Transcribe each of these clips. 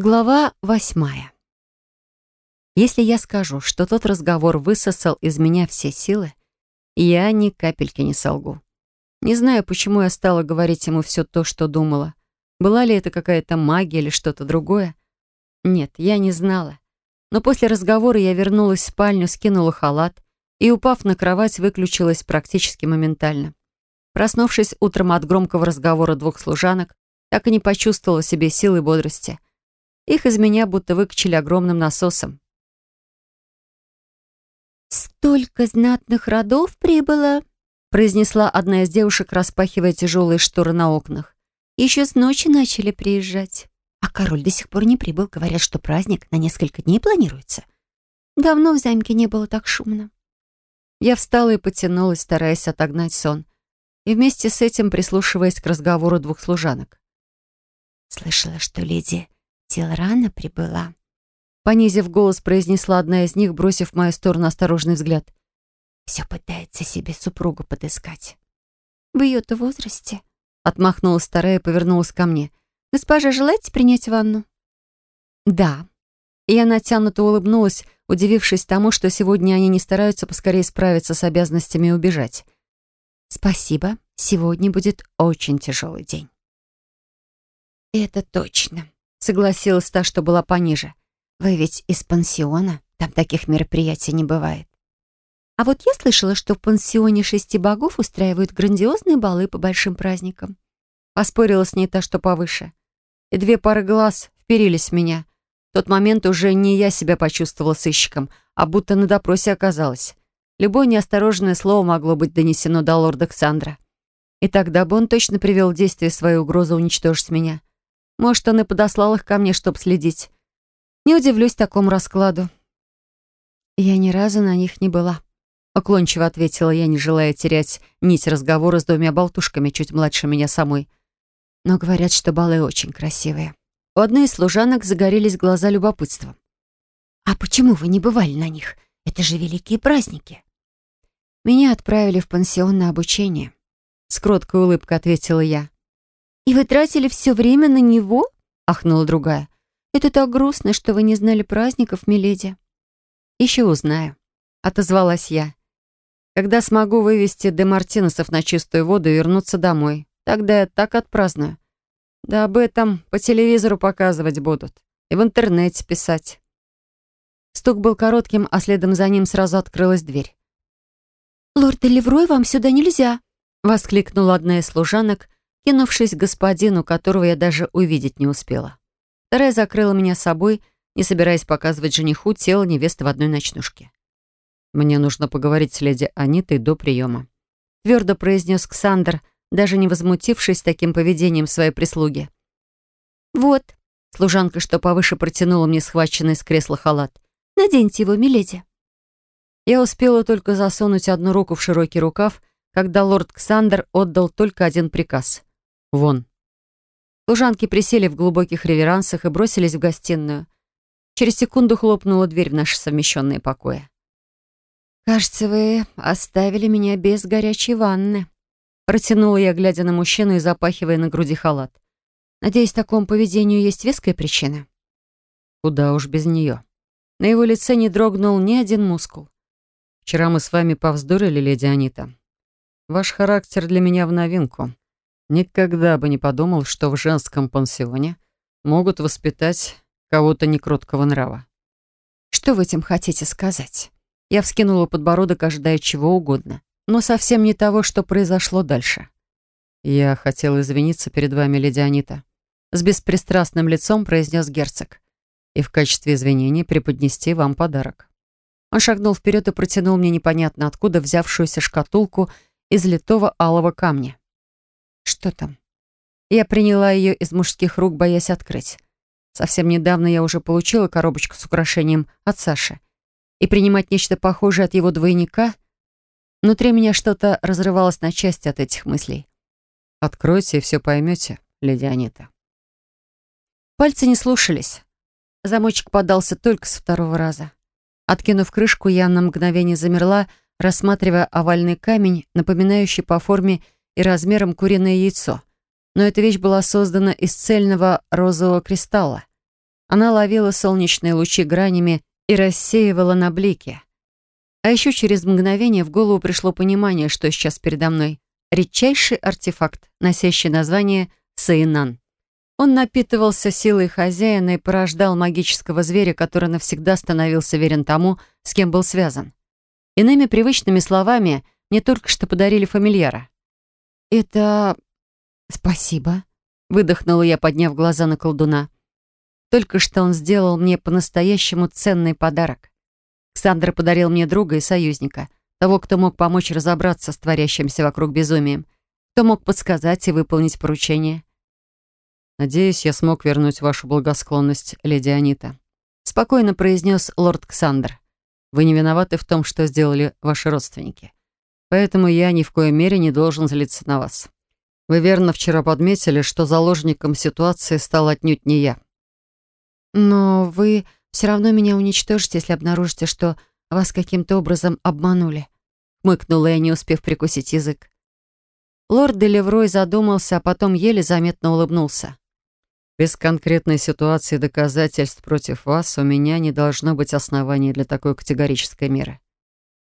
Глава восьмая. Если я скажу, что тот разговор высосал из меня все силы, я ни капельки не солгу. Не знаю, почему я стала говорить ему все то, что думала. Была ли это какая-то магия или что-то другое? Нет, я не знала. Но после разговора я вернулась в спальню, скинула халат и, упав на кровать, выключилась практически моментально. Проснувшись утром от громкого разговора двух служанок, так и не почувствовала себе силы бодрости — их из меня будто выкачали огромным насосом. «Столько знатных родов прибыло!» произнесла одна из девушек, распахивая тяжелые шторы на окнах. «Еще с ночи начали приезжать. А король до сих пор не прибыл. Говорят, что праздник на несколько дней планируется. Давно в замке не было так шумно». Я встала и потянулась, стараясь отогнать сон, и вместе с этим прислушиваясь к разговору двух служанок. «Слышала, что леди Сил рано прибыла. Понизив голос, произнесла одна из них, бросив в мою сторону осторожный взгляд. Все пытается себе супругу подыскать. В ее-то возрасте. Отмахнулась старая и повернулась ко мне. Госпожа, желаете принять ванну? Да. Я натянуто улыбнулась, удивившись тому, что сегодня они не стараются поскорее справиться с обязанностями и убежать. «Спасибо. Сегодня будет очень тяжелый день». «Это точно», — согласилась та, что была пониже. «Вы ведь из пансиона? Там таких мероприятий не бывает». «А вот я слышала, что в пансионе шести богов устраивают грандиозные балы по большим праздникам». Поспорила с ней та, что повыше. И две пары глаз вперились в меня. В тот момент уже не я себя почувствовала сыщиком, а будто на допросе оказалась. Любое неосторожное слово могло быть донесено до лорда Ксандра. И тогда бы он точно привел в действие свою угрозу уничтожить меня. Может, он и подослал их ко мне, чтобы следить. Не удивлюсь такому раскладу. Я ни разу на них не была. Уклончиво ответила я, не желая терять нить разговора с двумя болтушками, чуть младше меня самой. Но говорят, что балы очень красивые. У одной из служанок загорелись глаза любопытством. «А почему вы не бывали на них? Это же великие праздники!» «Меня отправили в пансион на обучение», — с кроткой улыбкой ответила я. «И вы тратили все время на него?» — ахнула другая. «Это так грустно, что вы не знали праздников, миледи». «Еще узнаю», — отозвалась я. «Когда смогу вывести де Мартинесов на чистую воду и вернуться домой, тогда я так отпраздную. Да об этом по телевизору показывать будут и в интернете писать». Стук был коротким, а следом за ним сразу открылась дверь. «Лорд Эливрой, вам сюда нельзя!» — воскликнула одна из служанок, кинувшись к господину, которого я даже увидеть не успела. Вторая закрыла меня собой, не собираясь показывать жениху тело невесты в одной ночнушке. «Мне нужно поговорить с леди Анитой до приема», — твердо произнес Ксандр, даже не возмутившись таким поведением своей прислуги. «Вот», — служанка, что повыше протянула мне схваченный с кресла халат, — «наденьте его, миледи». Я успела только засунуть одну руку в широкий рукав, когда лорд Ксандр отдал только один приказ — Вон». Служанки присели в глубоких реверансах и бросились в гостиную. Через секунду хлопнула дверь в наши совмещенные покои. «Кажется, вы оставили меня без горячей ванны», протянула я, глядя на мужчину и запахивая на груди халат. «Надеюсь, такому поведению есть веская причина?» «Куда уж без нее». На его лице не дрогнул ни один мускул. «Вчера мы с вами повздорили, леди Анита. Ваш характер для меня в новинку. Никогда бы не подумал, что в женском пансионе могут воспитать кого-то некроткого нрава. «Что вы этим хотите сказать?» Я вскинула подбородок, ожидая чего угодно, но совсем не того, что произошло дальше. «Я хотел извиниться перед вами, леди Анита», — с беспристрастным лицом произнес герцог, «и в качестве извинений преподнести вам подарок». Он шагнул вперед и протянул мне непонятно откуда взявшуюся шкатулку из литого алого камня. Что там? Я приняла ее из мужских рук, боясь открыть. Совсем недавно я уже получила коробочку с украшением от Саши. И принимать нечто похожее от его двойника? Внутри меня что-то разрывалось на части от этих мыслей. «Откройте и все поймете, леди Анита». Пальцы не слушались. Замочек подался только с второго раза. Откинув крышку, я на мгновение замерла, рассматривая овальный камень, напоминающий по форме и размером куриное яйцо. Но эта вещь была создана из цельного розового кристалла. Она ловила солнечные лучи гранями и рассеивала на блики. А еще через мгновение в голову пришло понимание, что сейчас передо мной редчайший артефакт, носящий название Саинан. Он напитывался силой хозяина и порождал магического зверя, который навсегда становился верен тому, с кем был связан. Иными привычными словами, мне только что подарили фамильяра. «Это... спасибо», — выдохнула я, подняв глаза на колдуна. «Только что он сделал мне по-настоящему ценный подарок. Ксандра подарил мне друга и союзника, того, кто мог помочь разобраться с творящимся вокруг безумием, кто мог подсказать и выполнить поручение». «Надеюсь, я смог вернуть вашу благосклонность, леди Анита», — спокойно произнес лорд Ксандр. «Вы не виноваты в том, что сделали ваши родственники. Поэтому я ни в коей мере не должен злиться на вас. Вы верно вчера подметили, что заложником ситуации стал отнюдь не я. Но вы все равно меня уничтожите, если обнаружите, что вас каким-то образом обманули. Хмыкнула я, не успев прикусить язык. Лорд Делеврой задумался, а потом еле заметно улыбнулся. «Без конкретной ситуации и доказательств против вас у меня не должно быть оснований для такой категорической меры».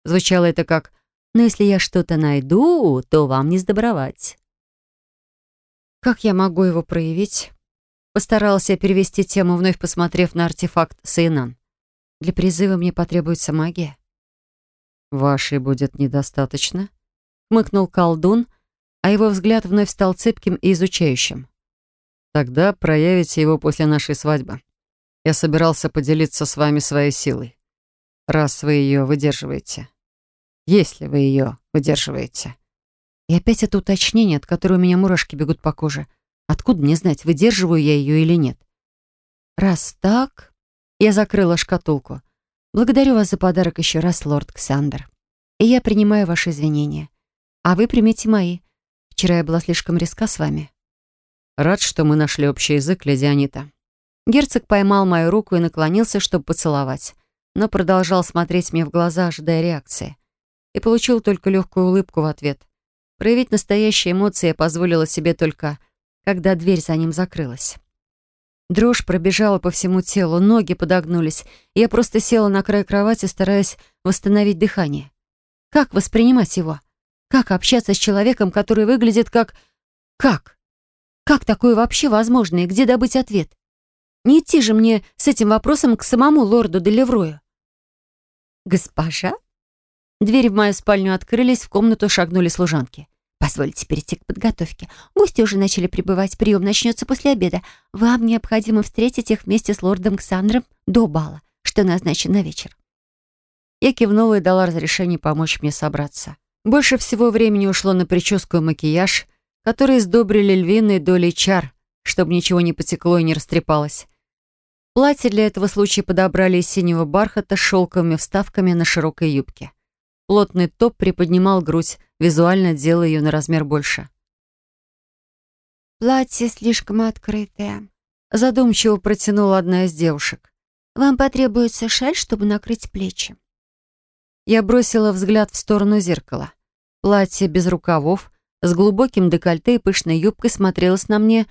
Звучало это как но если я что-то найду, то вам не сдобровать». «Как я могу его проявить?» Постарался перевести тему, вновь посмотрев на артефакт Сейнан. «Для призыва мне потребуется магия». «Вашей будет недостаточно», — хмыкнул колдун, а его взгляд вновь стал цепким и изучающим. «Тогда проявите его после нашей свадьбы. Я собирался поделиться с вами своей силой, раз вы ее выдерживаете» если вы ее выдерживаете. И опять это уточнение, от которого у меня мурашки бегут по коже. Откуда мне знать, выдерживаю я ее или нет? Раз так, я закрыла шкатулку. Благодарю вас за подарок еще раз, лорд Ксандер, И я принимаю ваши извинения. А вы примите мои. Вчера я была слишком резка с вами. Рад, что мы нашли общий язык, леди Анита. Герцог поймал мою руку и наклонился, чтобы поцеловать, но продолжал смотреть мне в глаза, ожидая реакции и получил только легкую улыбку в ответ. Проявить настоящие эмоции я позволила себе только, когда дверь за ним закрылась. Дрожь пробежала по всему телу, ноги подогнулись. Я просто села на край кровати, стараясь восстановить дыхание. Как воспринимать его? Как общаться с человеком, который выглядит как... Как? Как такое вообще возможно и где добыть ответ? Не идти же мне с этим вопросом к самому лорду Делеврою. «Госпожа?» Двери в мою спальню открылись, в комнату шагнули служанки. «Позвольте перейти к подготовке. Гости уже начали прибывать, прием начнется после обеда. Вам необходимо встретить их вместе с лордом Ксандром до бала, что назначен на вечер». Я кивнула и дала разрешение помочь мне собраться. Больше всего времени ушло на прическу и макияж, которые сдобрили львиной долей чар, чтобы ничего не потекло и не растрепалось. Платье для этого случая подобрали из синего бархата с шелковыми вставками на широкой юбке. Плотный топ приподнимал грудь, визуально делая ее на размер больше. «Платье слишком открытое», — задумчиво протянула одна из девушек. «Вам потребуется шаль, чтобы накрыть плечи». Я бросила взгляд в сторону зеркала. Платье без рукавов, с глубоким декольте и пышной юбкой смотрелось на мне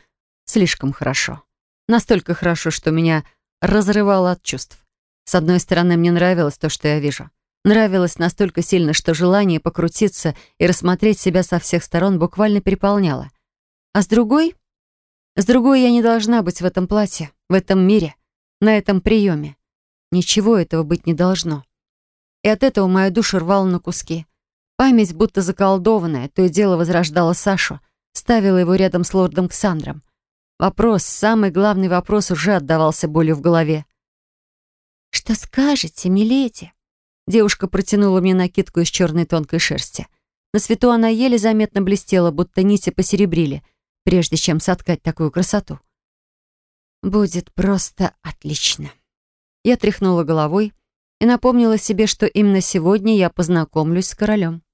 слишком хорошо. Настолько хорошо, что меня разрывало от чувств. С одной стороны, мне нравилось то, что я вижу. Нравилось настолько сильно, что желание покрутиться и рассмотреть себя со всех сторон буквально переполняло. А с другой? С другой я не должна быть в этом платье, в этом мире, на этом приеме. Ничего этого быть не должно. И от этого мою душу рвало на куски. Память, будто заколдованная, то и дело возрождала Сашу, ставила его рядом с лордом Ксандром. Вопрос, самый главный вопрос уже отдавался болью в голове. «Что скажете, миледи?» Девушка протянула мне накидку из черной тонкой шерсти. На свету она еле заметно блестела, будто нити посеребрили, прежде чем соткать такую красоту. «Будет просто отлично». Я тряхнула головой и напомнила себе, что именно сегодня я познакомлюсь с королем.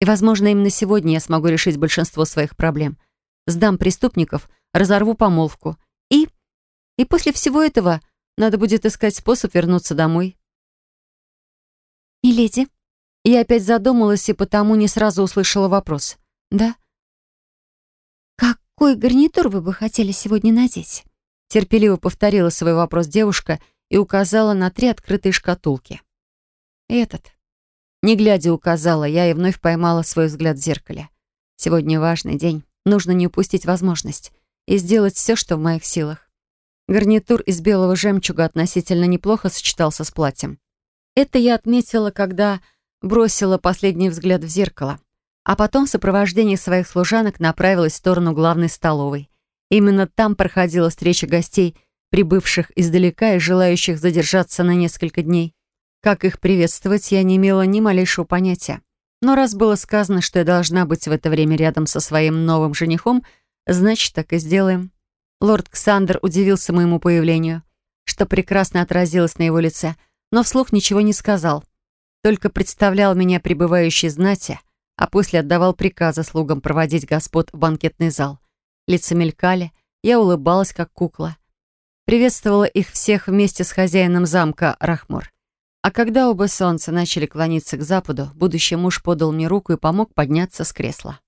И, возможно, именно сегодня я смогу решить большинство своих проблем. Сдам преступников, разорву помолвку. И... И после всего этого надо будет искать способ вернуться домой. «Миледи?» Я опять задумалась и потому не сразу услышала вопрос. «Да?» «Какой гарнитур вы бы хотели сегодня надеть?» Терпеливо повторила свой вопрос девушка и указала на три открытые шкатулки. «Этот». Не глядя указала я и вновь поймала свой взгляд в зеркале. «Сегодня важный день. Нужно не упустить возможность и сделать все, что в моих силах». Гарнитур из белого жемчуга относительно неплохо сочетался с платьем. Это я отметила, когда бросила последний взгляд в зеркало, а потом в сопровождении своих служанок направилась в сторону главной столовой. Именно там проходила встреча гостей, прибывших издалека и желающих задержаться на несколько дней. Как их приветствовать, я не имела ни малейшего понятия. Но раз было сказано, что я должна быть в это время рядом со своим новым женихом, значит, так и сделаем. Лорд Ксандр удивился моему появлению, что прекрасно отразилось на его лице — но вслух ничего не сказал. Только представлял меня пребывающей знати, а после отдавал приказы слугам проводить господ в банкетный зал. Лица мелькали, я улыбалась, как кукла. Приветствовала их всех вместе с хозяином замка Рахмур. А когда оба солнца начали клониться к западу, будущий муж подал мне руку и помог подняться с кресла.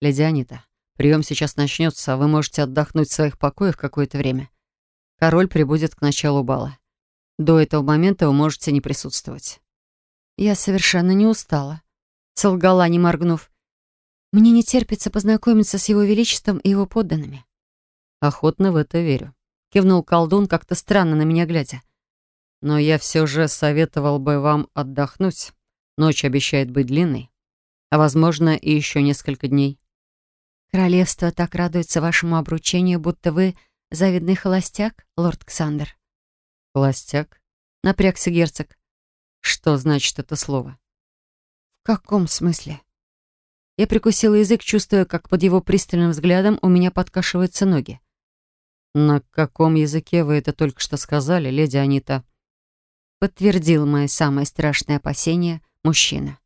«Леди Анита, прием сейчас начнется, а вы можете отдохнуть в своих покоях какое-то время. Король прибудет к началу бала. До этого момента вы можете не присутствовать». «Я совершенно не устала», — солгала, не моргнув. «Мне не терпится познакомиться с его величеством и его подданными». «Охотно в это верю», — кивнул колдун, как-то странно на меня глядя. «Но я все же советовал бы вам отдохнуть. Ночь обещает быть длинной, а, возможно, и еще несколько дней». «Королевство так радуется вашему обручению, будто вы завидный холостяк, лорд Ксандр», «Холостяк?» — напрягся герцог. «Что значит это слово?» «В каком смысле?» Я прикусила язык, чувствуя, как под его пристальным взглядом у меня подкашиваются ноги. «На каком языке вы это только что сказали, леди Анита?» Подтвердил мои самые страшные опасения мужчина.